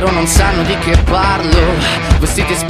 loro non sanno di che parlo. Vestiti sporchi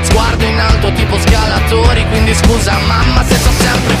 tipo scalatori Quindi scusa mamma se sto sempre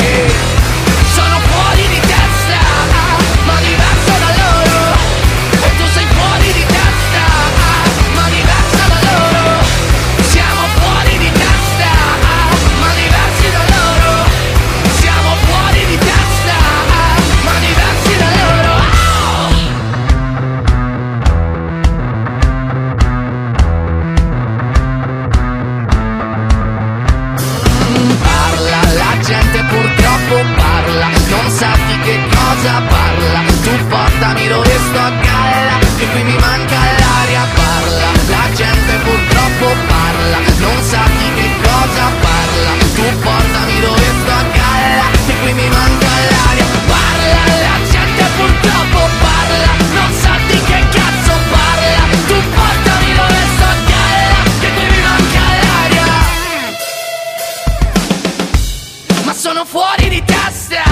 sono fuori di testa,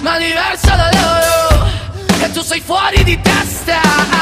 ma diverso da loro. E tu sei fuori di testa.